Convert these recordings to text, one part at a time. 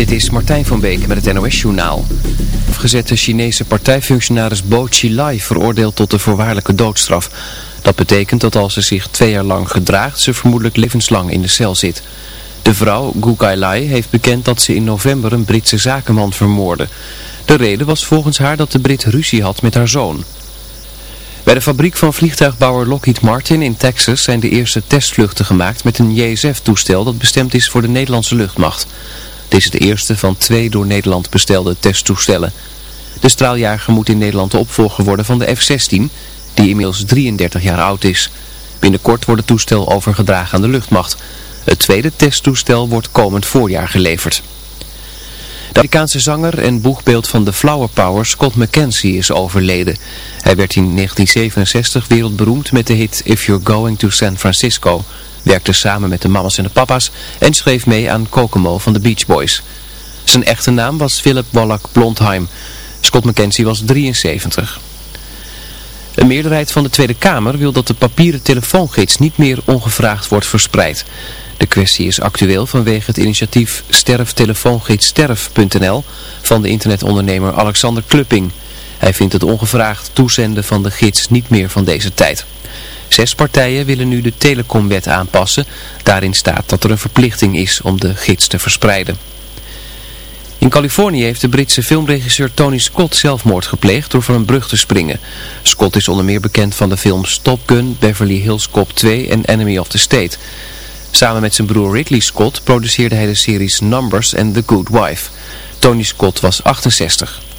Dit is Martijn van Beek met het NOS-journaal. Afgezette Chinese partijfunctionaris Bo Xilai veroordeeld tot de voorwaardelijke doodstraf. Dat betekent dat als ze zich twee jaar lang gedraagt, ze vermoedelijk levenslang in de cel zit. De vrouw, Gu Kai heeft bekend dat ze in november een Britse zakenman vermoordde. De reden was volgens haar dat de Brit ruzie had met haar zoon. Bij de fabriek van vliegtuigbouwer Lockheed Martin in Texas zijn de eerste testvluchten gemaakt met een JSF-toestel dat bestemd is voor de Nederlandse luchtmacht. Dit is de eerste van twee door Nederland bestelde testtoestellen. De straaljager moet in Nederland de opvolger worden van de F-16, die inmiddels 33 jaar oud is. Binnenkort wordt het toestel overgedragen aan de luchtmacht. Het tweede testtoestel wordt komend voorjaar geleverd. De Amerikaanse zanger en boegbeeld van de Flower Power Scott McKenzie is overleden. Hij werd in 1967 wereldberoemd met de hit If You're Going to San Francisco werkte samen met de mamas en de papa's en schreef mee aan Kokomo van de Beach Boys. Zijn echte naam was Philip Wallach Blondheim. Scott McKenzie was 73. Een meerderheid van de Tweede Kamer wil dat de papieren telefoongids niet meer ongevraagd wordt verspreid. De kwestie is actueel vanwege het initiatief sterftelefoongidssterf.nl van de internetondernemer Alexander Klupping. Hij vindt het ongevraagd toezenden van de gids niet meer van deze tijd. Zes partijen willen nu de telecomwet aanpassen. Daarin staat dat er een verplichting is om de gids te verspreiden. In Californië heeft de Britse filmregisseur Tony Scott zelfmoord gepleegd door van een brug te springen. Scott is onder meer bekend van de films Top Gun, Beverly Hills Cop 2 en Enemy of the State. Samen met zijn broer Ridley Scott produceerde hij de series Numbers en The Good Wife. Tony Scott was 68.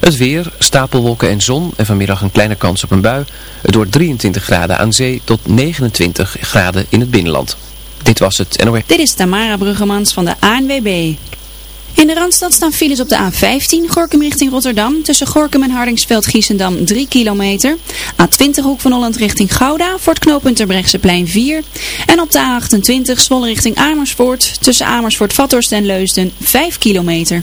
Het weer, stapelwolken en zon en vanmiddag een kleine kans op een bui. Het wordt 23 graden aan zee tot 29 graden in het binnenland. Dit was het NOS. Dit is Tamara Bruggemans van de ANWB. In de Randstad staan files op de A15, Gorkum richting Rotterdam. Tussen Gorkum en Hardingsveld-Giessendam 3 kilometer. A20 Hoek van Holland richting Gouda, voor het knooppunt Terbrechtseplein 4. En op de A28 Zwolle richting Amersfoort. Tussen Amersfoort-Vathorst en Leusden 5 kilometer.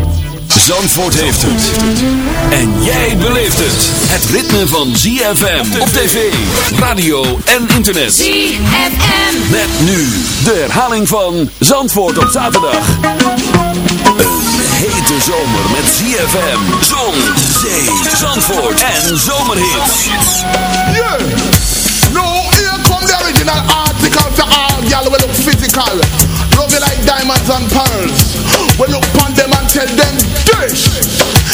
Zandvoort heeft het. En jij beleeft het. Het ritme van ZFM op tv, radio en internet. ZFM. Met nu de herhaling van Zandvoort op zaterdag. Een hete zomer met ZFM, zon, zee, Zandvoort en zomerhits. Yeah. No, here come the original article for all y'all will look physical. Love you like diamonds and pearls. We look upon them tell them dish.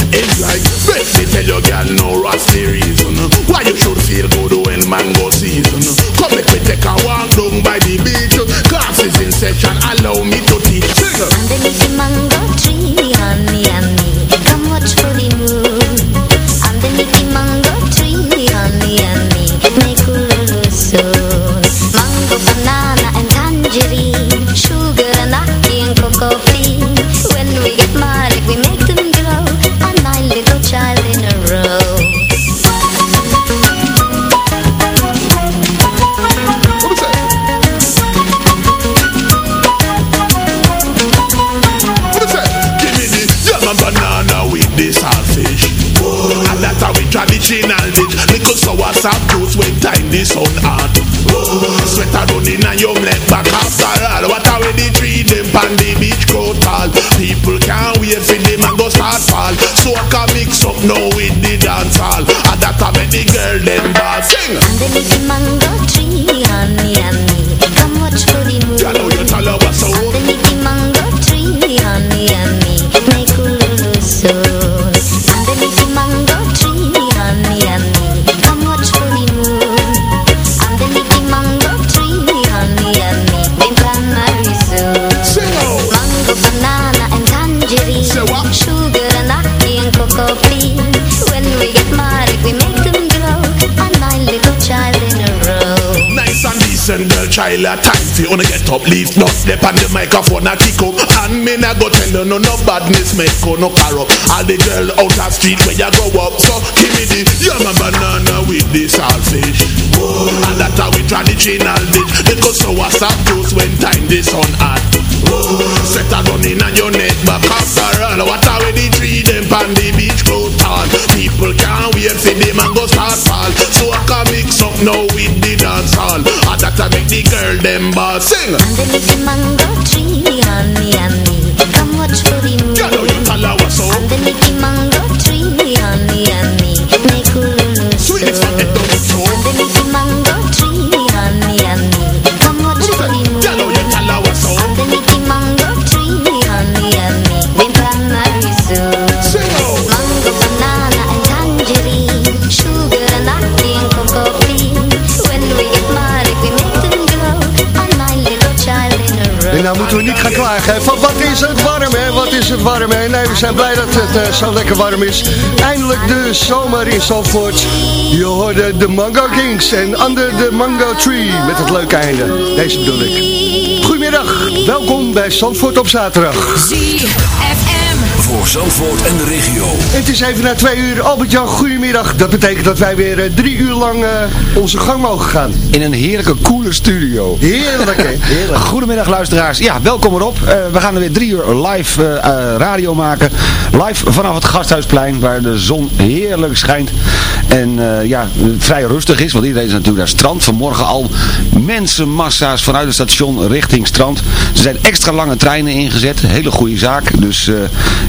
It's like, baby, tell your girl no rusty reason. Why you should feel good when mango season. Come make me take a walk down by the beach. Class is in session, allow me to teach. Underneath the mango tree, honey, honey, come watch for the moon. Underneath the mango tree, honey, honey, make a soon. of the sun hot. Sweater running and your leg back after all. What are we the tree them pan the beach go tall? People can't wait for them and go start fall. So I can mix up now with the dance hall. And that I make the girl them ball sing. Underneath the mango tree, honey, honey, decent girl child a time fi wanna get up leave not step. On the microphone a kick up. And me nah go tell you no no badness make go no car up. All the girl out of street where you grow up. So give me the and banana with the saltfish. Oh, And that how we traditional dish. Because so what's up juice when time the sun hot Set a running on your neck back after all What are we the tree them pan the beach clothes tall People can't wait for them and go start fall. So I can mix up now with the dance hall. And that I make the girl them ball. Sing. Underneath the mango tree, honey, honey, come watch for the moon. You know you tell her what's up. Underneath the mango tree, honey, honey, make ululu Sweet as soon. it don't so Underneath the van wat is het warm, hè, wat is het warm, hè. Nee, we zijn blij dat het eh, zo lekker warm is. Eindelijk de zomer in Zandvoort. Je hoorde de Mango Kings en Under the Mango Tree, met het leuke einde. Deze bedoel ik. Goedemiddag, welkom bij Zandvoort op zaterdag. Voor Zandvoort en de regio. Het is even na twee uur, Albert-Jan, goedemiddag. Dat betekent dat wij weer eh, drie uur lang eh, onze gang mogen gaan. In een heerlijke, coole studio. Heerlijk, hè? Heerlijk. Goedemiddag luisteraars. Ja, welkom erop. Eh, we gaan er weer drie uur live radio maken. Live vanaf het Gasthuisplein, waar de zon heerlijk schijnt. En eh, ja, vrij rustig is, want iedereen is natuurlijk naar strand. Vanmorgen al mensenmassa's vanuit het station richting strand. Er zijn extra lange treinen ingezet. Hele goede zaak. Dus eh,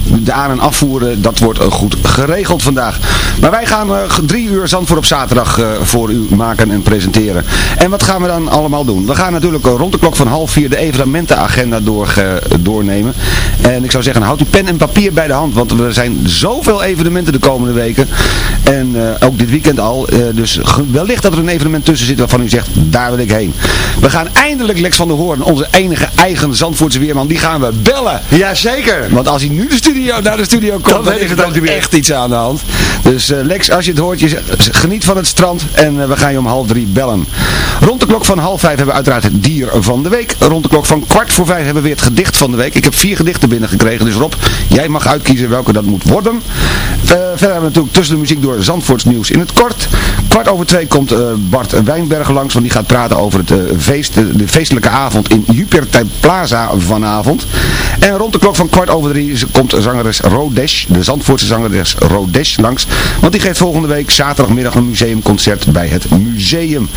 de aan- en afvoeren, dat wordt goed geregeld vandaag. Maar wij gaan eh, drie uur Zandvoort op zaterdag eh, voor u maken en presenteren. En wat gaan we dan allemaal doen? We gaan natuurlijk eh, rond de klok van half vier de evenementenagenda doorge- doornemen. En ik zou zeggen, houd uw pen en papier bij de hand. Want er zijn zoveel evenementen de komende weken. En ook dit weekend al. Dus wellicht dat er een evenement tussen zit waarvan u zegt, daar wil ik heen. We gaan eindelijk Lex van der Hoorn, onze enige eigen Zandvoortse weerman, die gaan we bellen. Jazeker. Want als hij nu de studio, naar de studio komt, Dan dan, is er het meer. echt iets aan de hand. Dus eh, Lex, als je het hoort, je geniet van het strand en eh, we gaan je om half drie bellen. Rond de klok van half vijf hebben we uiteraard het dier van de week. Rond de klok van kwart voor vijf hebben we weer het gedicht van de week. Ik heb vier gedichten binnengekregen, dus Rob, jij mag uitkiezen welke dat moet worden. Eh, verder hebben we natuurlijk tussen de muziek door Zandvoorts nieuws in het kort. Kwart over twee komt Bart Wijnberg langs, want die gaat praten over het feest, de, de feestelijke avond in Jupiter Plaza vanavond. En rond de klok van kwart over drie komt zangeres Rodesh, de Zandvoortse zangeres Rodesh langs. Want die geeft volgende week zaterdagmiddag een museumconcert bij het museum.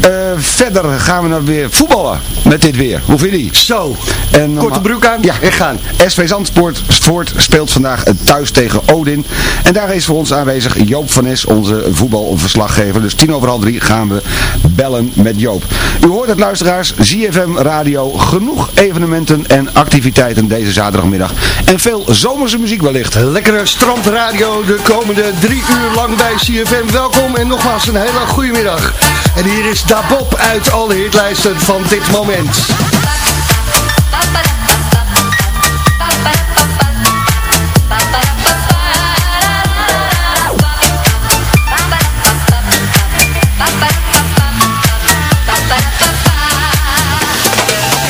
Eh, verder gaan we naar weer voetballen met dit weer. Hoe vind je die? Zo, En, eh, korte broek aan Ja, en gaan. SV Zandvoort Voort speelt vandaag thuis tegen Odin. En daar is voor ons aanwezig Joop van Nes, onze voetbalverslaggever. Dus tien over half drie gaan we bellen met Joop. U hoort het luisteraars, ZFM Radio, genoeg evenementen en activiteiten deze zaterdagmiddag. En veel zomerse muziek wellicht. Lekkere strandradio de komende drie uur lang bij CFM. Welkom en nogmaals een hele goede middag. En hier is Da Bob uit alle hitlijsten van dit moment.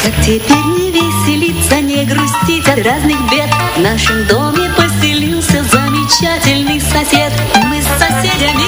Как теперь не веселиться, не грустить от разных бед В нашем доме поселился замечательный сосед. Мы с соседями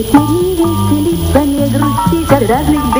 теперь не веселиться, не грустить от разных бед. В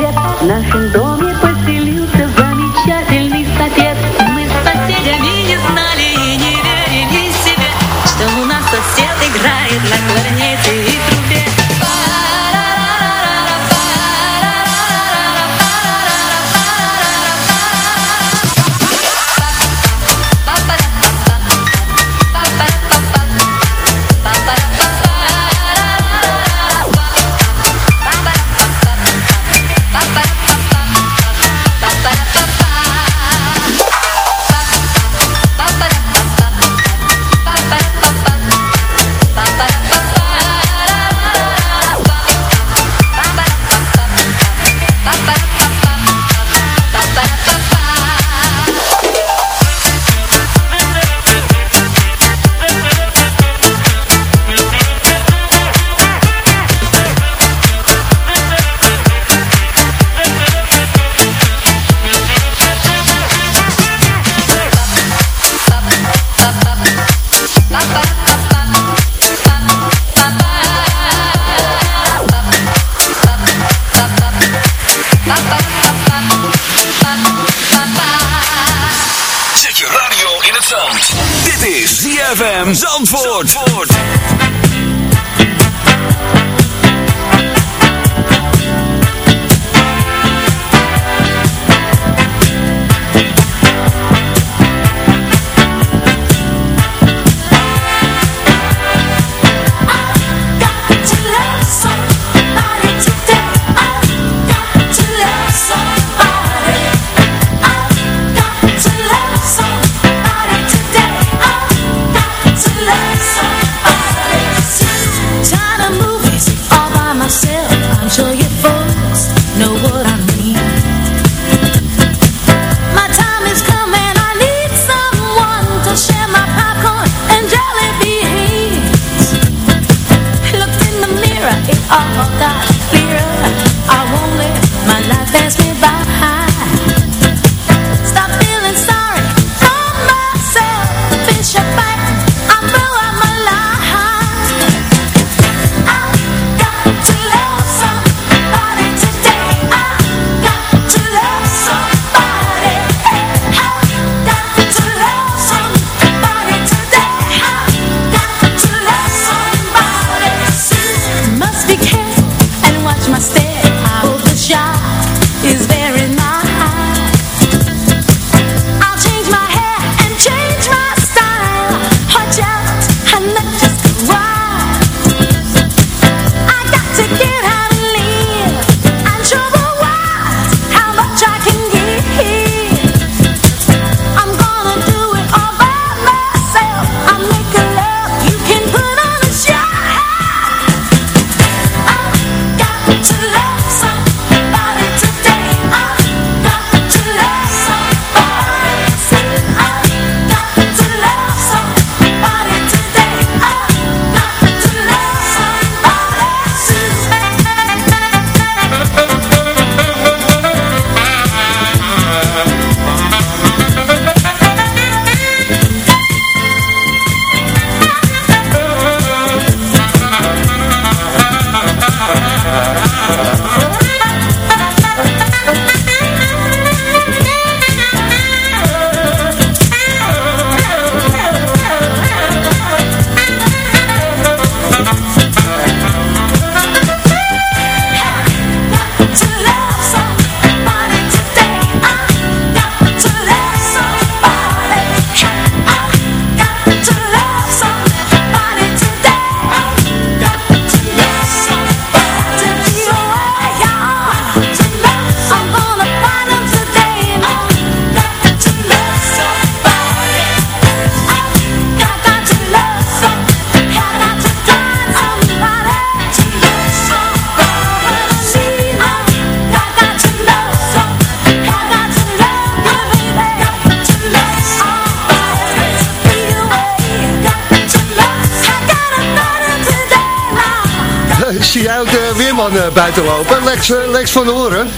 Buiten lopen. Lex, eh, van de Horen.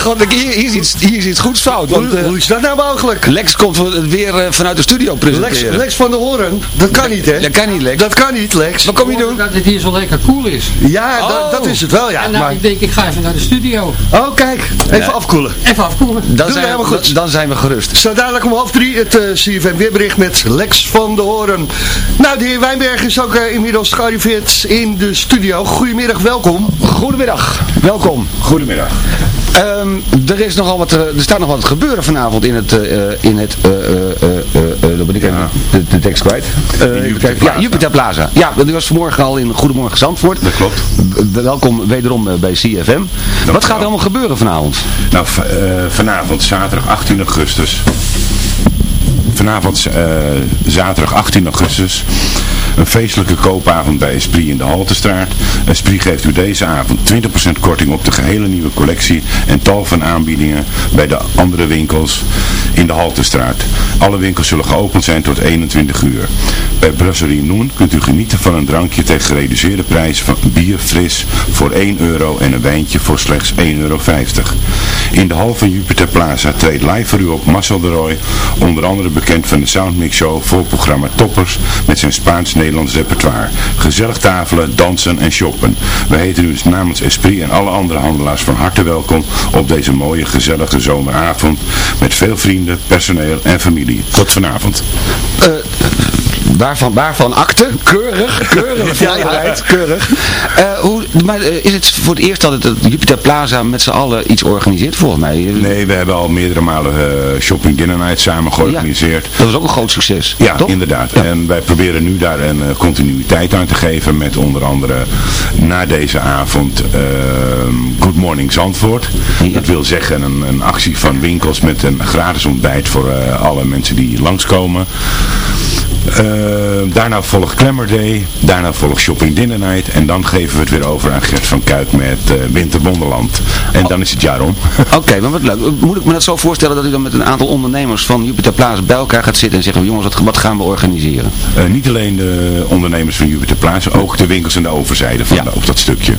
God, hier, hier, is iets, hier is iets goeds fout. Want, Hoe, eh, hoe is dat nou mogelijk? Lex komt weer eh, vanuit de studio presenteren. Lex van de Horen. Dat kan niet, hè? Dat kan niet, Lex. Dat kan niet, Lex. Wat kom je doen? Dat het hier zo lekker cool is. Ja, dat- Oh. dat is het wel, ja. en nou, Maar... ik denk, ik ga even naar de studio. Oh, kijk. Even afkoelen. Even afkoelen. Dan Doe zijn, helemaal we, goed. dan zijn we gerust. Zo dadelijk om half drie het eh CFM weerbericht met Lex van de Horen. Nou, de heer Wijnberg is ook inmiddels gearriveerd in de studio. Goedemiddag, welkom. Goedemiddag, welkom. Goedemiddag. Ehm, er, is nogal wat, eh, er staat nog wat gebeuren vanavond in het, eh, in het, dan ben ik even de, de tekst kwijt. Jupiter. Ja, Jupiter Plaza. Ja, die was vanmorgen al in Goedemorgen Zandvoort. Dat klopt. Welkom wederom bij CFM. Wat gaat er allemaal gebeuren vanavond? Nou, vanavond, zaterdag 18 augustus. Vanavond, eh, zaterdag 18 augustus. Een feestelijke koopavond bij Esprit in de Haltestraat. Esprit geeft u deze avond 20% korting op de gehele nieuwe collectie en tal van aanbiedingen bij de andere winkels in de Haltestraat. Alle winkels zullen geopend zijn tot 21 uur. Bij Brasserie Noen kunt u genieten van een drankje tegen gereduceerde prijs van bier fris voor 1 euro en een wijntje voor slechts 1,50 euro. In de hal van Jupiter Plaza treedt live voor u op Marcel de Roy, onder andere bekend van de Soundmix Show voor programma Toppers met zijn Spaans-Nederlands repertoire. Gezellig tafelen, dansen en shoppen. Wij heten u dus namens Esprit en alle andere handelaars van harte welkom op deze mooie gezellige zomeravond met veel vrienden, personeel en familie. Tot vanavond. Eh, waarvan, waarvan akte? Keurig, keurig Ja, keurig. Eh, hoe, maar eh, is het voor het eerst dat het, Jupiter Plaza met z'n allen iets organiseert volgens mij? Nee, we hebben al meerdere malen eh, Shopping Dinner Night samen georganiseerd. Dat was ook een groot succes. Ja, toch? inderdaad. En wij proberen nu daar een continuïteit aan te geven met onder andere na deze avond ehm, Good Morning Zandvoort. Dat wil zeggen een, een actie van winkels met een gratis ontbijt voor alle mensen die langskomen. Eh, daarna volgt Glamour Day, daarna volgt Shopping Dinner Night en dan geven we het weer over aan Gert van Kuik met eh Winter Wonderland. En dan is het jaar om. Oké, maar wat leuk. Moet ik me dat zo voorstellen dat u dan met een aantal ondernemers van Jupiter Plaza bij elkaar gaat zitten en zeggen, jongens, wat, wat gaan we organiseren? Eh, niet alleen de ondernemers van Jupiter Plaza, ook de winkels aan de overzijde van de- op dat stukje.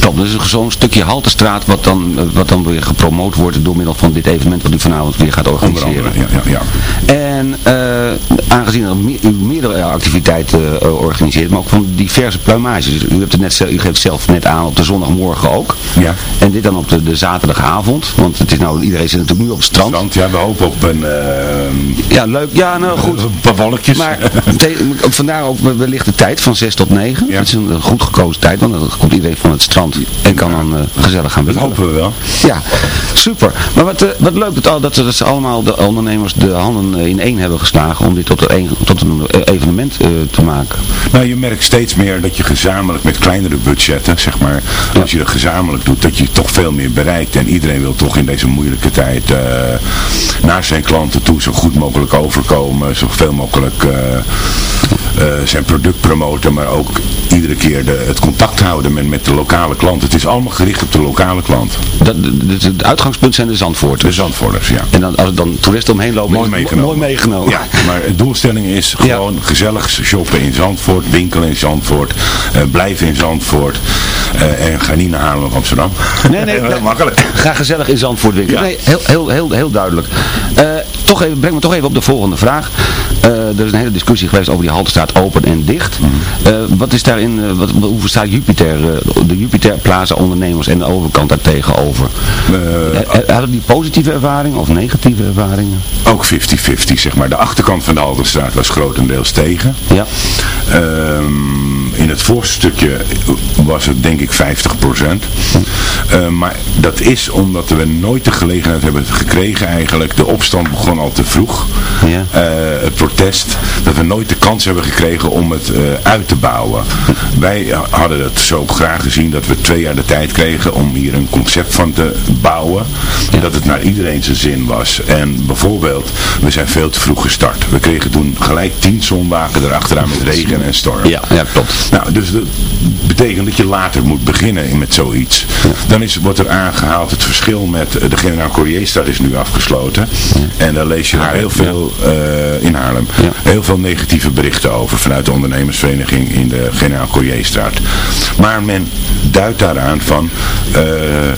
Top, dus zo'n stukje Haltestraat wat dan, eh, wat dan weer gepromoot wordt door middel van dit evenement wat u vanavond weer gaat organiseren. ja, ja, ja. En eh, aangezien er me- u meerdere activiteiten eh, organiseert, maar ook van diverse pluimages. Dus u, hebt het net, zelf- u geeft zelf net aan op de zondagmorgen ook. Ja. En dit dan op de, de zaterdagavond, want het is nou, iedereen zit natuurlijk nu op het strand. Want ja, we hopen op een... eh, Ja, leuk. Ja, nou goed. Een paar wolkjes. Maar vandaar ook wellicht de tijd van 6 tot 9. Ja. Dat is een goed gekozen tijd, want dan komt iedereen van het strand en kan dan eh, gezellig gaan dat winkelen. hopen we wel. Ja, super. Maar wat, eh, wat leuk dat, al- dat, ze- dat ze allemaal de ondernemers de handen eh, in één hebben geslagen om dit tot een, tot een eh, te maken. Nou, je merkt steeds meer dat je gezamenlijk met kleinere budgetten, zeg maar, als je dat gezamenlijk doet, dat je toch veel meer bereikt. En iedereen wil toch in deze moeilijke tijd eh, naar zijn klanten toe zo goed mogelijk overkomen, zoveel mogelijk eh, eh, zijn product promoten, maar ook iedere keer de, het contact houden met, met de lokale klant. Het is allemaal gericht op de lokale klant. Dat, het uitgangspunt zijn de Zandvoorters. De Zandvoorters, ja. En dan, als er dan toeristen omheen lopen, Mooi meegenomen. mooi meegenomen. Ja, maar de doelstelling is gewoon gezellig shoppen in Zandvoort, winkelen in Zandvoort, eh, blijven in Zandvoort eh, en ga niet naar Haarlem of Amsterdam. Nee, nee, Heel makkelijk. Ga gezellig in Zandvoort winkelen. Ja. Nee, heel, heel, heel, heel duidelijk. Toch even, breng me toch even op de volgende vraag. Er is een hele discussie geweest over die haltestraat open en dicht. Mhm. Eh, wat is daarin, eh, wat, hoe verstaat Jupiter, eh, de Jupiter Plaza ondernemers en de overkant daar tegenover? Hadden die positieve ervaringen of negatieve ervaringen? ook 50-50, zeg maar. De achterkant van de Halterstraat was grotendeels tegen. Ja. Ehm, in het voorste stukje was het denk ik 50%. Eh, maar dat is omdat we nooit de gelegenheid hebben gekregen eigenlijk. De opstand begon al te vroeg. Ja. Eh, het protest. Dat we nooit de kans hebben gekregen om het eh, uit te bouwen. Wij hadden het zo graag gezien dat we twee jaar de tijd kregen om hier een concept van te bouwen. Dat het naar iedereen zijn zin was. En bijvoorbeeld, we zijn veel te vroeg gestart. We kregen toen gelijk tien zondagen erachteraan met regen en storm. Ja, ja klopt. Nou, dus dat betekent dat je later moet beginnen met zoiets. Dan is, wordt er aangehaald het verschil met eh, de Generaal Courrierstraat is nu afgesloten. En daar lees je daar heel veel eh, in Haarlem. Heel veel negatieve berichten over vanuit de ondernemersvereniging in de Generaal Courrierstraat. Maar men duidt daaraan van eh,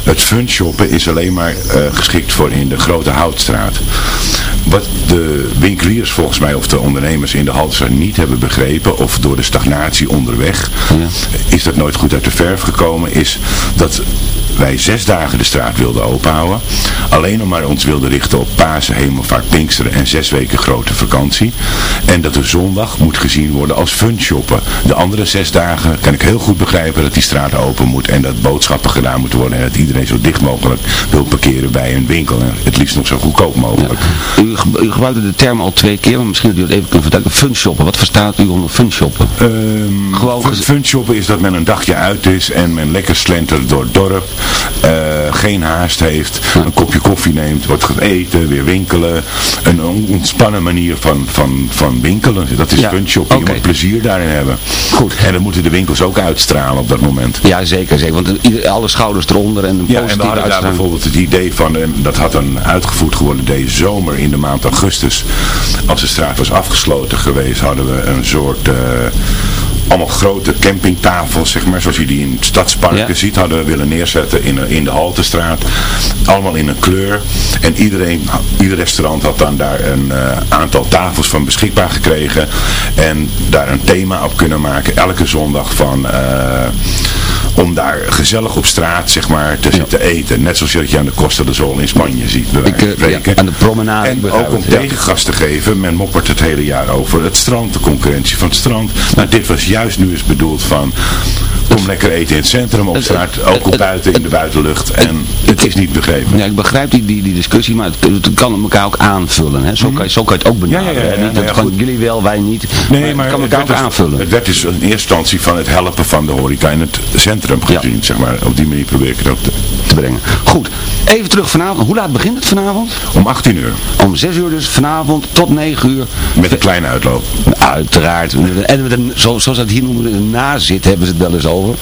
het funshoppen is alleen maar geschikt voor in de grote houtstraat. Wat de winkeliers volgens mij of de ondernemers in de Haltestraat niet hebben begrepen of door de stagnatie onderweg is dat nooit goed uit de verf gekomen is dat wij zes dagen de straat wilden openhouden. Alleen nog maar ons wilden richten op Pasen, Hemelvaart, Pinksteren en zes weken grote vakantie. En dat de zondag moet gezien worden als funshoppen. De andere zes dagen kan ik heel goed begrijpen dat die straat open moet en dat boodschappen gedaan moeten worden en dat iedereen zo dicht mogelijk wil parkeren bij een winkel. En het liefst nog zo goedkoop mogelijk. U, u gebruikte de term al twee keer, maar misschien dat u het even kunt vertellen. Funshoppen, wat verstaat u onder funshoppen? Gewoon fun- funshoppen is dat men een dagje uit is en men lekker slentert door het dorp. Eh, geen haast heeft, een kopje koffie neemt, wordt gaat eten, weer winkelen. Een on- ontspannen manier van, van, van winkelen. Dat is Ja. Je oké. moet plezier daarin hebben. Goed. En dat moeten de winkels ook uitstralen op dat moment. Ja, zeker, zeker. Want alle schouders eronder en een Ja, en we hadden daar bijvoorbeeld het idee van, en dat had dan uitgevoerd geworden deze zomer in de maand augustus. Als de straat was afgesloten geweest, hadden we een soort, eh, allemaal grote campingtafels, zeg maar, zoals je die in stadsparken ziet, hadden we willen neerzetten in, in de Haltestraat. Allemaal in een kleur. En iedereen, ieder restaurant had dan daar een eh, aantal tafels van beschikbaar gekregen. En daar een thema op kunnen maken, elke zondag van... eh, om daar gezellig op straat zeg maar te zitten eten. Net zoals je dat je aan de Costa de Sol in Spanje ziet. Bij wijze van spreken. aan de promenade. En ook om tegengas te geven. Men moppert het hele jaar over het strand, de concurrentie van het strand. Maar dit was juist nu eens bedoeld van... Kom lekker eten in het centrum op straat, ook op buiten in de buitenlucht. En het is niet begrepen. Ja, ik begrijp die, die, die discussie, maar het, het kan elkaar ook aanvullen. Hè? Zo, kan, je- zo kan je het ook benaderen. Mhm. Ja, ja, ja? Niet dat jullie wel, wij niet. Nee, maar het kan elkaar ook dus, aanvullen. het werd dus in eerste instantie van het helpen van de horeca in het centrum gezien, zeg maar. Op die manier probeer ik het ook te, te brengen. Goed, even terug vanavond. Hoe laat begint het vanavond? Om 18 uur. Om 6 uur dus vanavond tot 9 uur. Met een kleine uitloop. Uiteraard. En met een, zo, zoals dat hier noemen, een nazit hebben ze het wel eens over.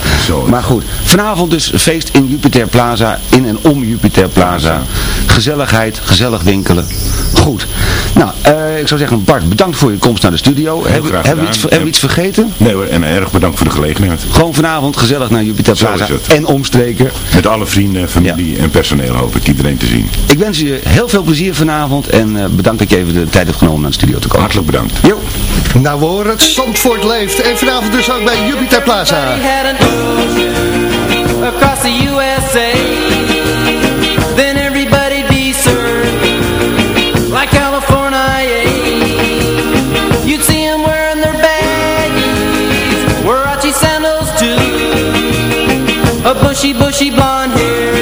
maar goed, vanavond dus feest in Jupiter Plaza, in en om Jupiter Plaza. Gezelligheid, gezellig winkelen. Goed. Nou, eh, ik zou zeggen Bart, bedankt voor je komst naar de studio. Heel Hebben, graag hebben, we iets, gedaan. hebben we iets vergeten? Nee hoor, en erg bedankt voor de gelegenheid. Gewoon vanavond gezellig naar Jupiter Plaza en omstreken. Met alle vrienden, familie en personeel hoop ik iedereen te zien. Ik wens je heel veel plezier vanavond en eh, bedankt dat je even de tijd hebt genomen naar de studio te komen. Hartelijk bedankt. Jo. Nou, we horen het Zandvoort leeft. En vanavond dus ook bij Jupiter Plaza. Across the USA, then everybody'd be like California. You'd wearing their baggies, sandals too, a bushy, bushy blonde hair,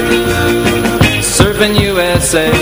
surfing USA.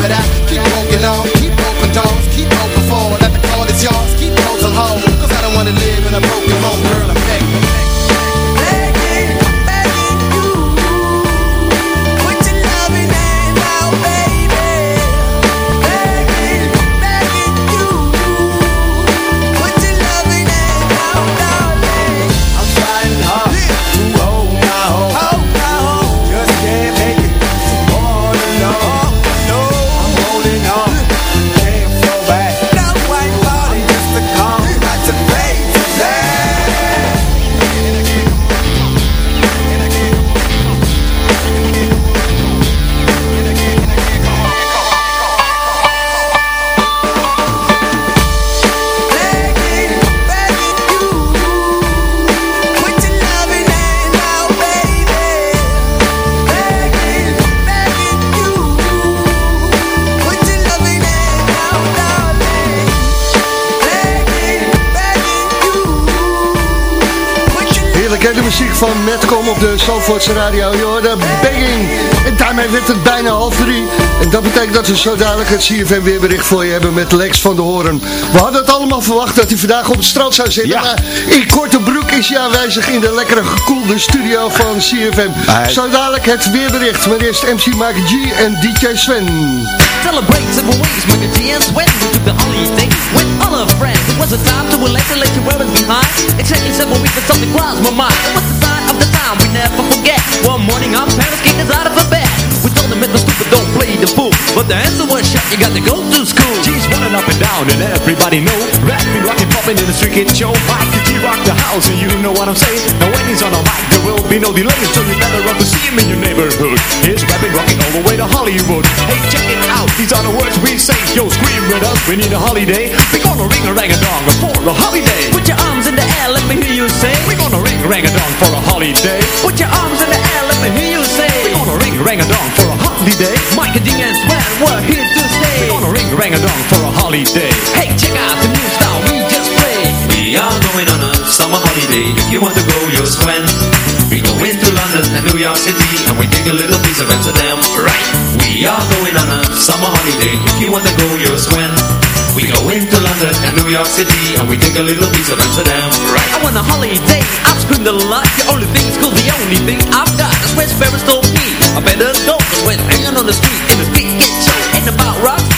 but I keep op de Zandvoortse radio. Je hoorde Begging. En daarmee werd het bijna half drie. En dat betekent dat we zo dadelijk het CFM weerbericht voor je hebben met Lex van de Hoorn. We hadden het allemaal verwacht dat hij vandaag op het strand zou zitten. Maar in korte broek is hij aanwezig in de lekkere gekoelde studio van CFM. Zo dadelijk het weerbericht. Maar eerst MC Mike G en DJ Sven. Celebrate several ways, my good and We took the holiday with all our friends It was a time to relax and let you wear us behind Exactly several weeks, but something crossed my mind time we never forget. One morning our parents kicked us out of bed. We told them it was stupid, don't play the fool. But the answer was shut, you got to go to school. G's running up and down and everybody know Rapping, rocking, popping in the street kid show Mike G rock the house and you know what I'm saying? Now when he's on a mic there will be no delay So you better run to see him in your neighborhood. He's rapping, rocking all the way to Hollywood. Hey check it out, these are the words we say. Yo scream with us, we need a holiday. We're gonna ring a rang a dong for a holiday. Put your arms in the air, let me hear you say. We're gonna ring rang a dong for a holiday. Put your arms in the air, let me hear you say. We're gonna ring rang a dong for a holiday. Mike and D and Sven, we're here to stay We're gonna ring rang a dong for a holiday Hey check out the new style we just played We are going on a summer holiday. If you want to go, you'll swim. We go into London and New York City, and we take a little piece of Amsterdam. Right? We are going on a summer holiday. If you want to go, you'll swim. We go into London and New York City, and we take a little piece of Amsterdam. Right? I want a holiday, I've screamed a lot The only thing is cool, the only thing I've got Is where Sparrows told me I better go Cause when hanging on the street In the street get show Ain't about rocks What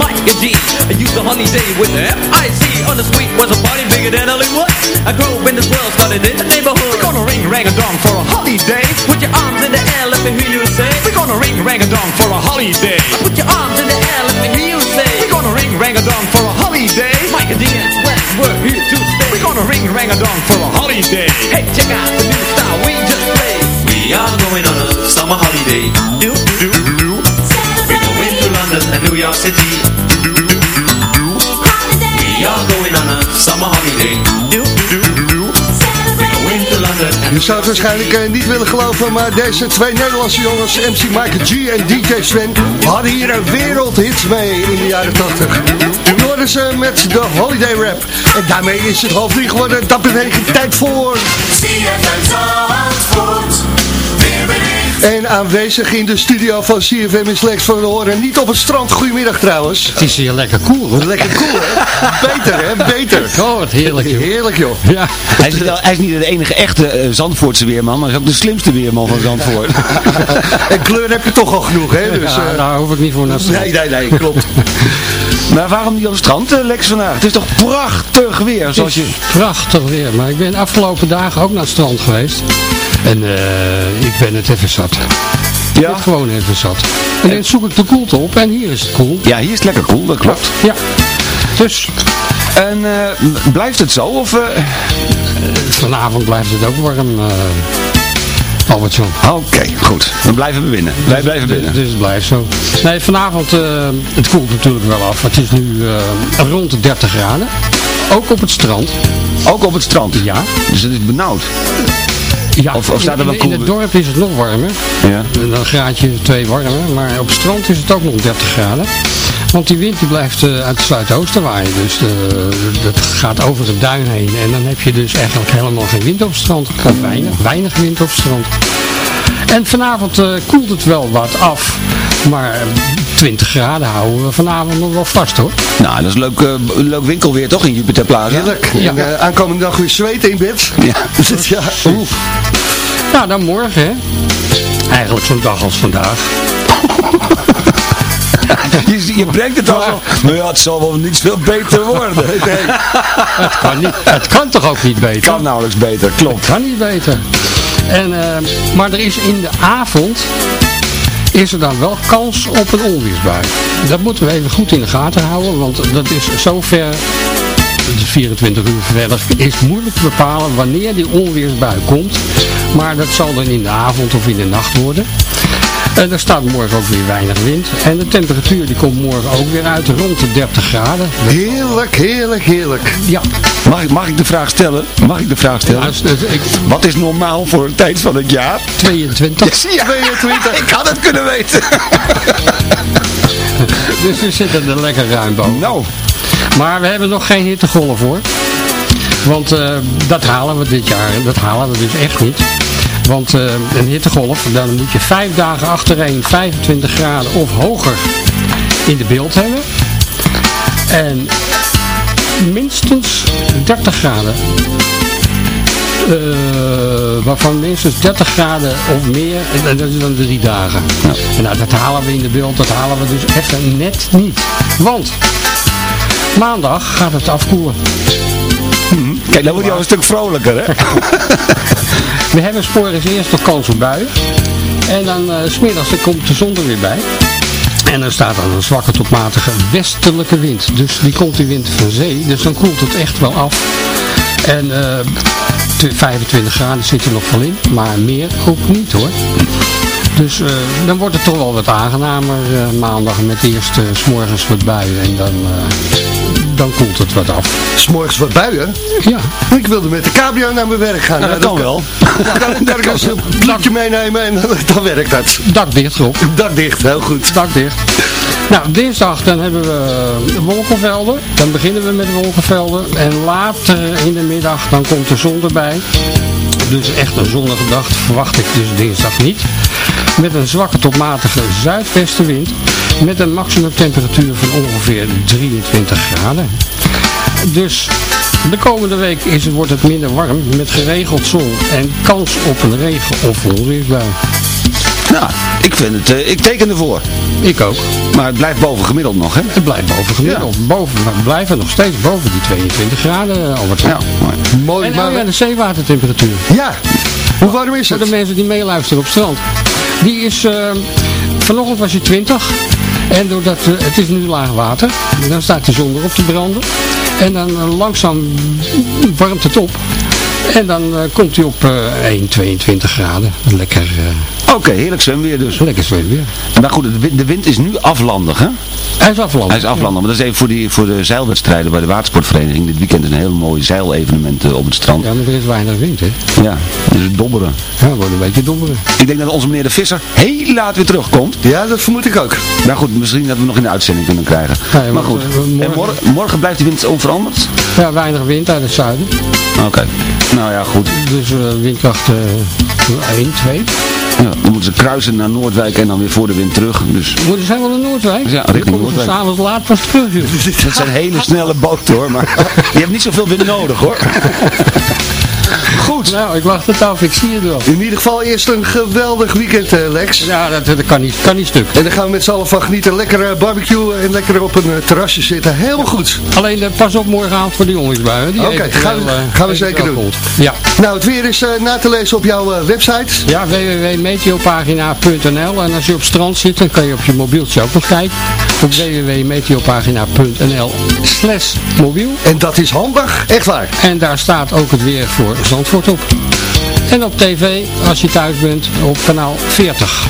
Mike and G. I use the holiday with the F-I-C On the street was a party bigger than Hollywood. I grew up in this world, started in the neighborhood. We're gonna ring rang a dong for a holiday. Put your arms in the air, let me hear you say. We're gonna ring rang a dong for a holiday. Put your arms in the air, let me hear you say. We're gonna ring rang a dong for a holiday. Mike and D and we're here to stay. We're gonna ring rang a dong for a holiday. Hey, check out the new style we just played We are going on a summer holiday. Do, do, do We go into London and New York City. Summer holiday. Do, do, do Je zou het waarschijnlijk eh, niet willen geloven, maar deze twee Nederlandse jongens, MC Michael G en DJ Sven, hadden hier een wereldhit mee in de jaren 80. Nu worden ze met de Holiday Rap. En daarmee is het half drie geworden. Dat betekent tijd voor... En aanwezig in de studio van CFM is Lex van der Hoorn. Niet op het strand. Goedemiddag trouwens. Het is hier lekker koel hoor. Lekker cool, hè? Beter, hè? Beter. Oh, wat heerlijk joh. Heerlijk, joh. Ja. Hij is, wel- hij is niet de enige echte eh, Zandvoortse weerman, maar hij is ook de slimste weerman van Zandvoort. En kleur heb je toch al genoeg, hè? Dus, ja, eh, daar hoef ik niet voor naar te nee, nee, nee, klopt. maar waarom niet op het strand, eh, Lex, vandaag? Het is toch prachtig weer, Het zoals is je... prachtig weer, maar ik ben de afgelopen dagen ook naar het strand geweest. En eh, ik ben het even zat. Ja. gewoon even zat. En dan zoek ik de koelte op en hier is het koel. Ja, hier is het lekker koel, dat klopt. Ja. Dus. En eh, blijft het zo? Of, eh, Vanavond blijft het ook warm. eh Albertson. Oké, goed. We blijven binnen. Wij blijven binnen. Dus het blijft zo. Nee, vanavond, het koelt natuurlijk wel af. Het is nu rond de 30 graden. Ook op het strand. Ook op het strand? Ja. Dus het is benauwd? Ja, Of- of staat er in, wel in, koel- in het dorp is het nog warmer. Ja. Dan graadje twee warmer. Maar op het strand is het ook nog 30 graden. Want die wind die blijft eh, uit het zuidoosten waaien. Dus eh, dat gaat over het duin heen. En dan heb je dus eigenlijk helemaal geen wind op het strand. Of weinig, weinig wind op het strand. En vanavond eh, koelt het wel wat af. Maar 20 graden houden we vanavond nog wel vast hoor. Nou, dat is leuk, eh, leuk winkelweer toch in Jupiter Plaza? Heerlijk. Ja. En, eh, aankomende dag weer zweten in bed. Ja. Dus ja, oeh. Ja, dan morgen hè. Eigenlijk zo'n dag als vandaag. Je, je brengt het al zo. Maar ja, het zal wel niet veel beter worden. Nee, Het kan, niet, het kan toch ook niet beter? kan nauwelijks beter, klopt. kan niet beter. En, eh, maar er is in de avond is er dan wel kans op een onweersbui. Dat moeten we even goed in de gaten houden, want dat is zover, het is 24 uur verder, is moeilijk te bepalen wanneer die onweersbui komt. Maar dat zal dan in de avond of in de nacht worden. En er staat morgen ook weer weinig wind. En de temperatuur die komt morgen ook weer uit rond de 30 graden. Heerlijk, heerlijk, heerlijk. Ja, Mag ik, mag ik de vraag stellen? Mag ik de vraag stellen? ik, Wat is normaal voor een tijd van het jaar? 22. Ja, zie je? 22. Ik had het kunnen weten. Dus we zitten er lekker ruim boven. Nou, Maar we hebben nog geen hittegolf hoor. Want eh, dat halen we dit jaar. Dat halen we dus echt niet. Want eh, een hittegolf, dan moet je vijf dagen achtereen 25 graden of hoger in de beeld hebben. En minstens 30 graden. Eh, waarvan minstens 30 graden of meer, en dat is dan drie dagen. En nou, dat halen we in de beeld, dat halen we dus even net niet. Want maandag gaat het afkoelen. Kijk, dan wordt hij al een stuk vrolijker, hè? We hebben sporen eerst nog kans op buien. En dan eh, s smiddags komt de zon er weer bij. En dan staat er een zwakke tot matige westelijke wind. Dus die komt die wind van zee. Dus dan koelt het echt wel af. En eh, tw- 25 graden zit er nog wel in. Maar meer ook niet hoor. Dus eh, dan wordt het toch wel wat aangenamer eh, maandag met eerst eh, s morgens wat buien. En dan, eh, dan koelt het wat af. S'morgens wat buien. Ja. Ik wilde met de cabrio naar mijn werk gaan. Nou, dat Nou, kan wel. Ja, dan kan ik een plakje meenemen en dan, werkt dat. Dak dicht erop. Dak dicht, heel goed. dak dicht. Nou, dinsdag dan hebben we eh, wolkenvelden. Dan beginnen we met wolkenvelden. En later in de middag dan komt de zon erbij. Dus echt een zonnige dag verwacht ik dus dinsdag niet. Met een zwakke tot matige zuidwestenwind. Met een maximumtemperatuur van ongeveer 23 graden. Dus de komende week is, het- wordt het minder warm. Met geregeld zon en kans op een regen- of onweersbui. Nou, ik vind het, eh, ik teken ervoor. Ik ook. Maar het blijft boven gemiddeld nog, hè? Het blijft boven gemiddeld. Boven, we blijven nog steeds boven die 22 graden, Albert. Ja, mooi. Mooi, En maar... ja, de zeewatertemperatuur. Ja, hoe warm is Voor het? de mensen die meeluisteren op het strand. Die is, eh, vanochtend was je 20. En doordat eh, het is nu laag water, dan staat de zon erop te branden. En dan eh, langzaam warmt het op. En dan eh, komt hij op eh 1, 22 graden. Lekker, eh, Oké, heerlijk zwemweer dus. lekker zweet weer. Maar goed, de wind, de wind is nu aflandig, hè? Hij is afgelopen. Hij is aflandig, maar dat is even voor, die, voor de zeilwedstrijden bij de watersportvereniging. Dit weekend is een heel mooi zeilevenement eh, op het strand. Ja, maar er is weinig wind, hè. Ja, dus dobberen. Ja, het wordt een beetje dobberen. Ik denk dat onze meneer de Visser heel laat weer terugkomt. Ja, dat vermoed ik ook. Maar goed, misschien dat we nog in de uitzending kunnen krijgen. Ja, maar maar, goed, eh, en morgen- morgen, morgen blijft de wind onveranderd? Ja, weinig wind uit het zuiden. Oké, nou ja, goed. Dus eh, windkracht eh 1, 2. Ja, dan moeten ze kruisen naar Noordwijk en dan weer voor de wind terug. Dus Moeten zijn wel naar Noordwijk? Ja, richting Noordwijk. s'avonds laat pas terug, joh. dat zijn hele snelle boten hoor, maar je hebt niet zoveel wind nodig hoor. Goed. Nou, ik wacht het af, ik zie het wel. In ieder geval eerst een geweldig weekend, eh, Lex. Ja, dat, dat kan, niet, kan niet stuk. En dan gaan we met z'n allen van genieten. Lekker eh, barbecue en lekker op een eh, terrasje zitten. Helemaal goed. Alleen pas op morgenavond voor de jongensbuien. die Oké, gaan, we- gaan we zeker doen. Ja. Nou, het weer is na te lezen op jouw website. Ja, www.meteopagina.nl En als je op strand zit, dan kan je op je mobieltje ook nog kijken. Op www.meteopagina.nl slash mobiel. En dat is handig, echt waar. En daar staat ook het weer voor Zandvoort op. En op tv, als je thuis bent, op kanaal 40.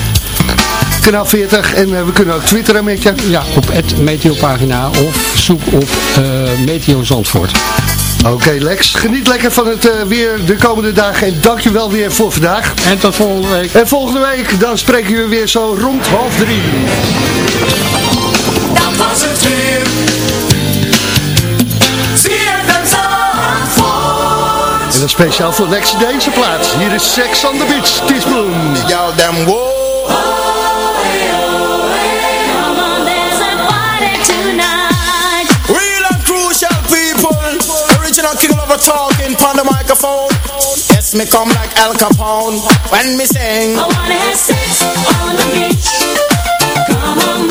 Kanaal 40 en eh, we kunnen ook twitteren met je. Ja, op het Meteopagina of zoek op eh, Meteo Zandvoort. Oké Lex, geniet lekker van het eh, weer de komende dagen en dankjewel weer voor vandaag. En tot volgende week. En volgende week dan spreken we weer zo rond half drie. Dat was het weer. Zandvoort. En dat speciaal voor Lex deze plaats. Hier is Sex on the Beach, Teaspoon. Y'all them whoa. Real and crucial people. Original king of a talking on the microphone. Yes, me come like Al Capone when me sing. I wanna have sex on the beach. Come on,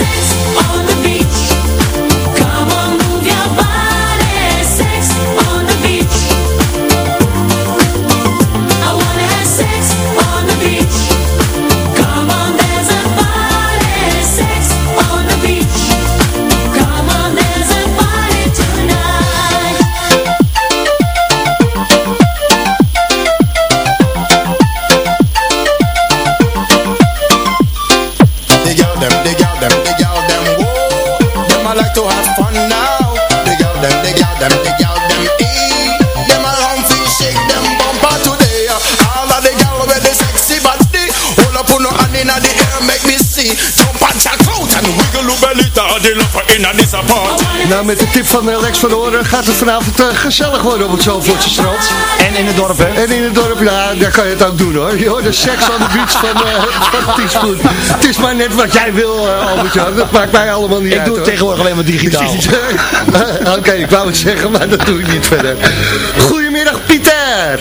Nou, met de tip van eh, Lex van de Oren gaat het vanavond eh, gezellig worden op het Zalvoortse strand. En in het dorp, hè? En in het dorp, ja, daar kan je het ook doen hoor. Je hoort de seks on the beach van, eh van. Het is maar net wat jij wil, eh Albert-Jan. Dat maakt mij allemaal niet Ik uit doe het hoor. tegenwoordig alleen maar digitaal. Eh, Oké, ik wou het zeggen, maar dat doe ik niet verder. Goedemiddag, Pieter.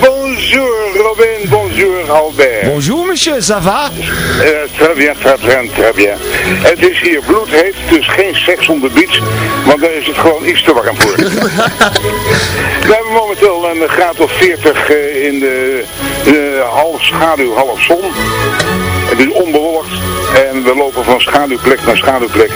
Bonjour Robin, bonjour Albert. Bonjour monsieur, ça va? Eh, très bien, très bien, très bien. Het is hier bloedheet, dus geen seks on the beach, want daar is het gewoon iets te warm voor. We hebben momenteel een graad of 40 eh, in de, de half schaduw, half zon. Het is onbewolkt en we lopen van schaduwplek naar schaduwplek.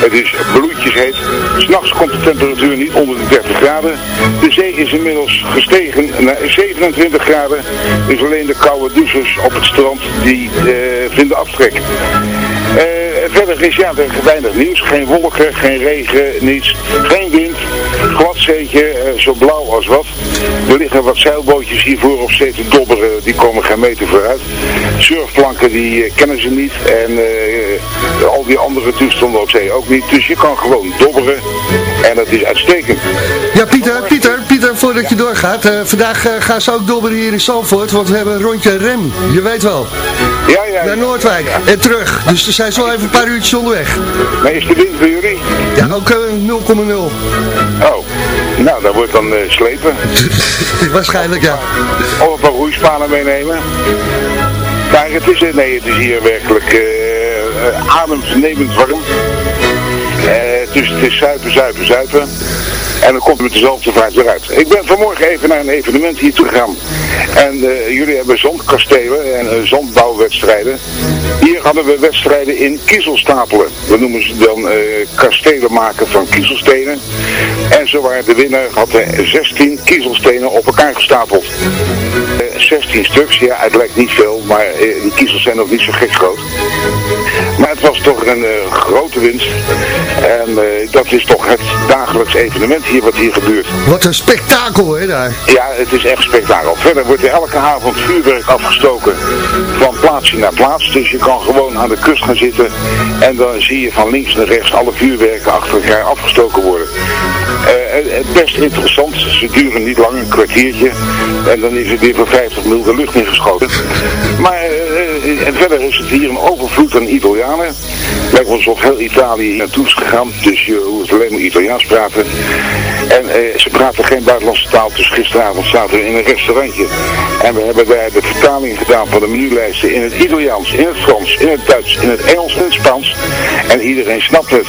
Het is bloedjesheet. S'nachts komt de temperatuur niet onder de 30 graden. De zee is inmiddels gestegen naar 27 graden. Dus alleen de koude douches op het strand die eh, vinden aftrek. Eh, verder is ja, er weinig nieuws. Geen wolken, geen regen, niets. Geen wind. Gladzeetje, eh, zo blauw als wat. Er liggen wat zeilbootjes hiervoor op zee te dobberen. Die komen geen meter vooruit. Surfplanken die kennen ze niet. En al die andere toestanden op zee ook niet. Dus je kan gewoon dobberen. En dat is uitstekend. Ja, Pieter, Pieter, voordat je doorgaat. eh, vandaag eh, gaan ze ook dobberen hier in Zandvoort, want we hebben een rondje rem. Je weet wel. Ja, ja. Naar Noordwijk en terug. Dus er zijn zo even een paar uurtjes onderweg. Maar is de wind bij jullie? Ja, ook eh, 0,0. Oh, nou, dat wordt dan eh, slepen. Waarschijnlijk, ja. Of een paar roeispanen meenemen. Maar het is, eh, nee, het is hier werkelijk eh, eh, adembenemend warm. Eh, dus het is zuipen, zuipen, zuipen. En dan komt het met dezelfde vaart weer uit. Ik ben vanmorgen even naar een evenement hier toe gegaan. En eh, jullie hebben zandkastelen en eh, zandbouwwedstrijden. Hier hadden we wedstrijden in kiezelstapelen. We noemen ze dan eh, kastelen maken van kiezelstenen. En zo waren de winnaar had er 16 kiezelstenen op elkaar gestapeld. Eh, 16 stuks, ja, het lijkt niet veel, maar die kiezels zijn nog niet zo gek groot. Maar het was toch een eh, grote winst. En eh, dat is toch het dagelijks evenement hier wat hier gebeurt. Wat een spektakel, hè, daar. Ja, het is echt spektakel. Verder wordt er elke avond vuurwerk afgestoken van plaatsje naar plaats. Dus je kan gewoon aan de kust gaan zitten en dan zie je van links naar rechts alle vuurwerken achter elkaar afgestoken worden. Eh, het best interessant. Ze duren niet lang, een kwartiertje. En dan is het weer voor 50 mil de lucht ingeschoten. Maar eh, eh, en verder is het hier een overvloed aan Italianen. Wel alsof heel Italië naartoe gegaan. Dus je hoeft alleen maar Italiaans praten. En eh, ze praten geen buitenlandse taal. Dus gisteravond zaten we in een restaurantje. En we hebben daar de vertaling gedaan van de menulijsten in het Italiaans, in het Frans, in het Duits, in het Engels, in het Spaans. En iedereen snapt het.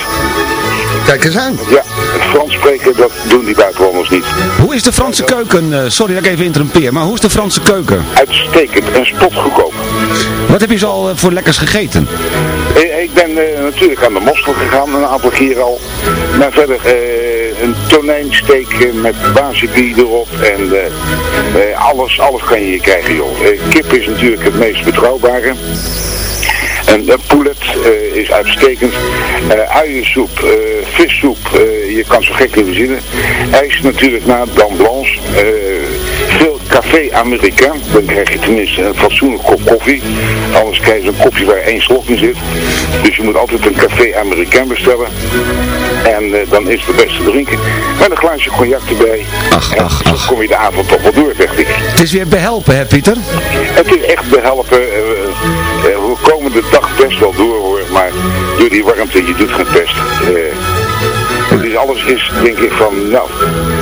Kijk eens aan. Ja, het Frans spreken, dat doen die buitenlanders niet. Hoe is de Franse keuken? eh, sorry dat ik even interrumpeer, maar hoe is de Franse keuken? Uitstekend en spotgoedkoop. Wat heb je zo al eh, voor lekkers gegeten? Eh, Ik ben eh, natuurlijk aan de mostel gegaan, een aantal keer al. Maar verder eh, een tonijnsteek met basilie erop en alles, alles kan je hier krijgen joh. Kip is natuurlijk het meest betrouwbare. En uh, poulet eh, is uitstekend. Eh uiensoep, eh, vissoep, je kan zo gek niet verzinnen. IJs natuurlijk na Dan Blanche. Veel café Amerikaan. Dan krijg je tenminste een fatsoenlijk kop koffie. Anders krijg je een kopje waar één slok in zit. Dus je moet altijd een café Amerikaan bestellen. En dan is het beste drinken. Met een glaasje cognac erbij. Ach, en ach, ach. kom je de avond toch wel door, dacht ik. Het is weer behelpen, hè Pieter? Het is echt behelpen. De dag best wel door hoor, maar door die warmte, je doet geen. Eh, het is alles is, denk ik van, nou,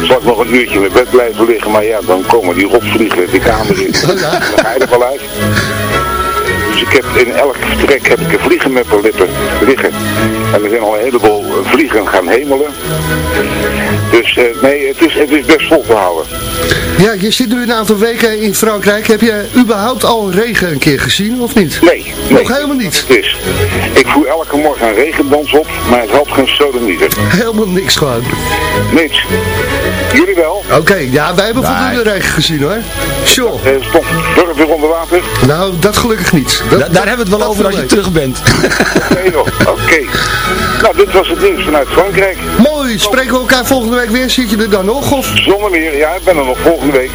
zal ik nog een uurtje in mijn bed blijven liggen, maar ja, dan komen die rotvliegen de kamer in. Dan ga je er wel uit. Dus ik heb in elk vertrek heb ik een vliegen met mijn lippen liggen. En er zijn al een heleboel vliegen gaan hemelen. Dus eh, nee, het is, het is best vol te houden. Ja, je zit nu een aantal weken in Frankrijk. Heb je überhaupt al regen een keer gezien, of niet? Nee, nee. Nog helemaal niet? Het is. Ik voer elke morgen een regendans op, maar het helpt geen sodemieter. Helemaal niks gewoon. Niks. Jullie wel? Oké, ja, wij hebben voldoende regen gezien hoor. Sure. Eh, stond dorp weer onder water? Nou, dat gelukkig niet. Dat, Da- daar hebben we het wel over als je terug bent. Nee nog. Oké. Nou, dit was het nieuws vanuit Frankrijk. Mooi, spreken we elkaar volgende week weer? Zit je er dan nog? Of? Zonder meer, ja, ik ben er nog volgende week.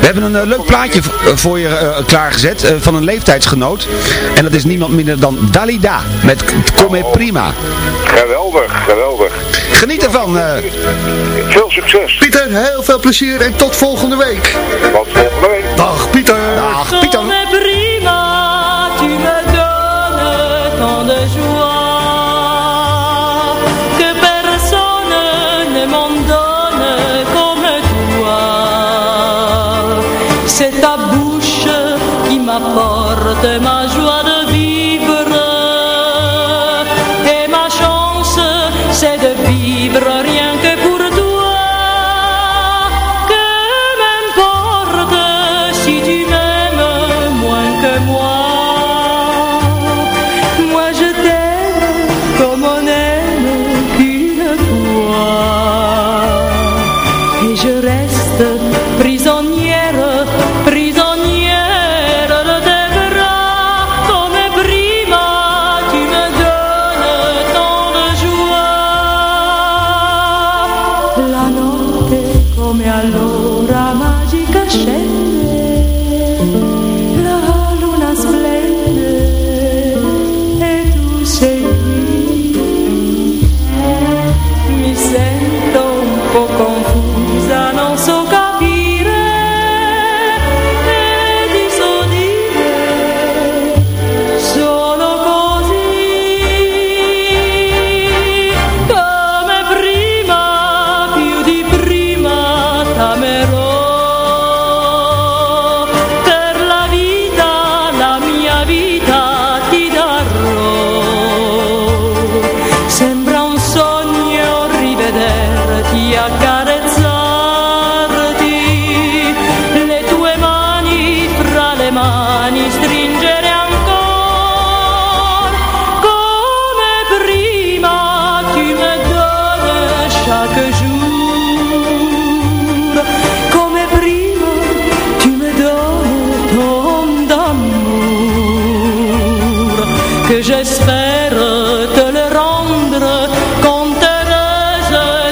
We hebben een eh, leuk plaatje eh, voor je eh, klaargezet van een leeftijdsgenoot. En dat is niemand minder dan Dalida met Come Prima. Geweldig, geweldig. Geniet ervan. eh. Veel succes. Pieter, heel veel plezier en tot volgende week. Tot volgende week. Dag Pieter. Dag Pieter. Come prima, tu me donnes tant de joie que personne ne m'en donne comme toi. C'est ta bouche qui m'apporte ma Stringer en komen prima, tu me donnes chaque jour. Kom prima, tu me don dan moer. Que j'espère te le rendre. Kom terug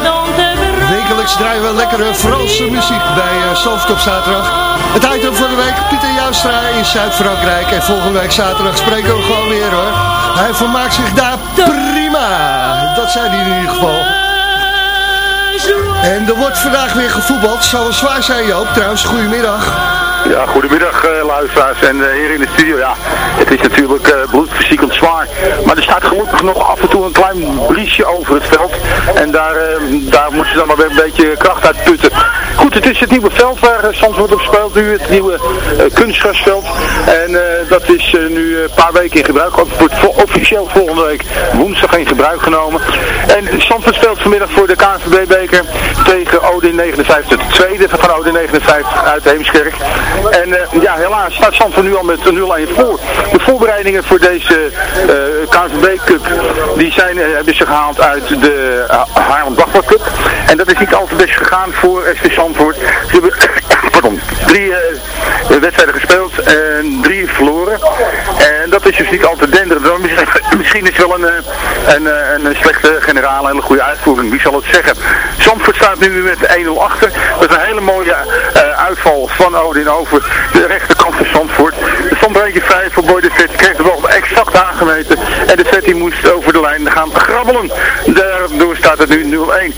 dan te brand. Rekelijks draaien we lekkere Franse muziek bij eh, Soft op Zaterdag. Het item voor de week, Pieter Joustra in Zuid-Frankrijk. En volgende week zaterdag spreken we gewoon weer hoor. Hij vermaakt zich daar prima. Dat zei hij in ieder geval. En er wordt vandaag weer gevoetbald. Zal wel zwaar zijn Joop. Trouwens, goedemiddag. Ja, goedemiddag uh, luisteraars en uh, heren in de studio. Ja, het is natuurlijk uh, zwaar. Maar er staat gelukkig nog af en toe een klein briesje over het veld. En daar, daar moeten ze dan maar weer een beetje kracht uit putten. Goed, het is het nieuwe veld waar uh, wordt op speelt nu. Het nieuwe kunstgrasveld. En dat is nu een paar weken in gebruik. Ook wordt officieel volgende week woensdag in gebruik genomen. En Zandvoort speelt vanmiddag voor de KNVB-beker tegen Odin 59. De tweede van Odin 59 uit Heemskerk. En uh, ja, helaas staat Zandvoort nu al met 0-1 voor. De voorbereidingen voor deze uh, KNVB Cup, die zijn, uh, hebben ze gehaald uit de Haarlem Dagblad Cup. En dat is niet altijd best gegaan voor SV Zandvoort. Ze hebben, drie wedstrijden gespeeld en drie verloren. En dat is dus niet altijd denderend. Misschien is wel een, een, een, een slechte generaal, een hele goede uitvoering, wie zal het zeggen. Zandvoort staat nu met 1-0 achter. Dat is een hele mooie uitval van Odin over de rechterkant van Zandvoort. Er stond er eentje vrij voor Boy de Vet. Kreeg de bal exact aangemeten. En de Vet die moest over de lijn gaan Daardoor staat het nu 0-1. Uh,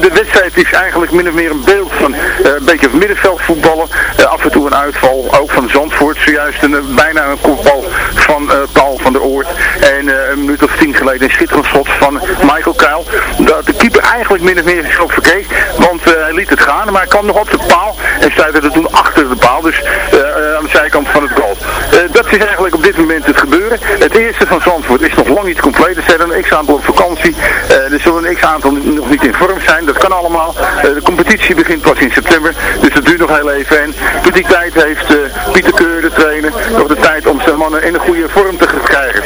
de wedstrijd is eigenlijk min of meer een beeld van uh, een beetje middenveld voetballen. Uh, af en toe een uitval, ook van Zandvoort. Zojuist een, bijna een kopbal van Paul van der Oort. En een minuut of tien geleden een schitterend slot van Michael Kuil. Dat de keeper eigenlijk min of meer zichzelf verkeek. Want hij liet het gaan, maar hij kwam nog op de paal. En stuitte er toen achter de paal. Dus aan de zijkant van het goal. Dat is eigenlijk op dit moment het eerste van Zandvoort is nog lang niet compleet. Er zijn een x-aantal op vakantie. Uh, er zullen een x-aantal nog niet in vorm zijn. Dat kan allemaal. de competitie begint pas in september. Dus dat duurt nog heel even. En tot die tijd heeft Pieter Keur, de trainer, nog de tijd om zijn mannen in een goede vorm te krijgen.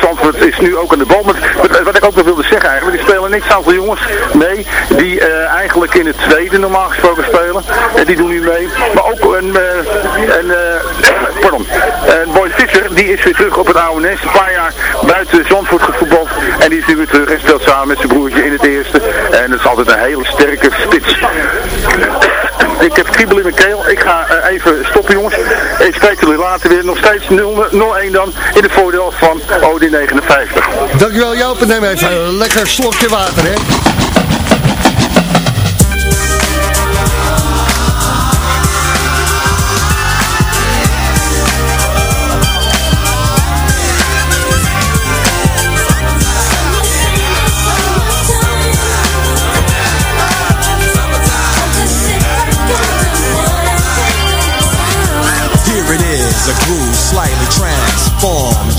Zandvoort is nu ook aan de bal. Met, wat ik ook nog wilde zeggen eigenlijk. Die spelen een x-aantal jongens mee. Die eigenlijk in het tweede normaal gesproken spelen. En die doen nu mee. Maar ook een, uh, een, uh, pardon, een die is weer terug op het oude nest. Een paar jaar buiten Zandvoort gevoetbald. En die is nu weer terug en speelt samen met zijn broertje in het eerste. En dat is altijd een hele sterke spits. Ik heb kriebel in mijn keel. Ik ga uh, even stoppen jongens. Ik spreek jullie later weer. Nog steeds 0-1 dan in het voordeel van Odin 59. Dankjewel Joop. Neem even een lekker slokje water hè.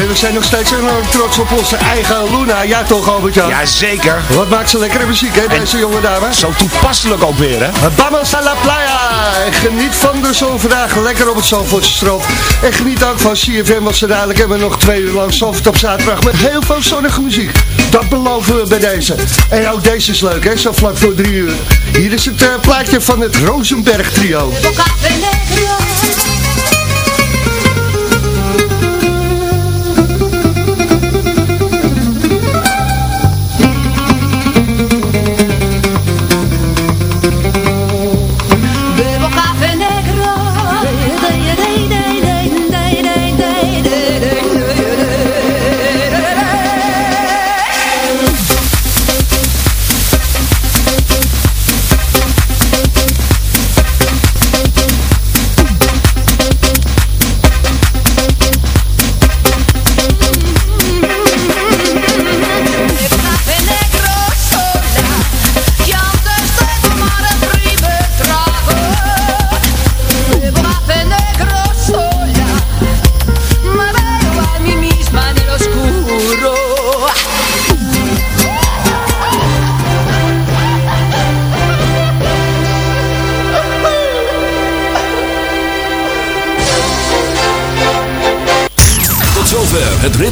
En we zijn nog steeds enorm trots op onze eigen Luna. Ja toch Albert-Jan? Ja, zeker. Wat maakt ze lekkere muziek hè, deze jonge dame? Zo toepasselijk ook weer, hè? Vamos a la playa! En geniet van de zon vandaag lekker op het Zandvoortse strand. En geniet ook van CFM, want ze dadelijk hebben we nog twee uur lang Zandvoort op zaterdag met heel veel zonnige muziek. Dat beloven we bij deze. En ook deze is leuk, hè? Zo vlak voor drie uur. Hier is het eh, plaatje van het Rosenberg trio.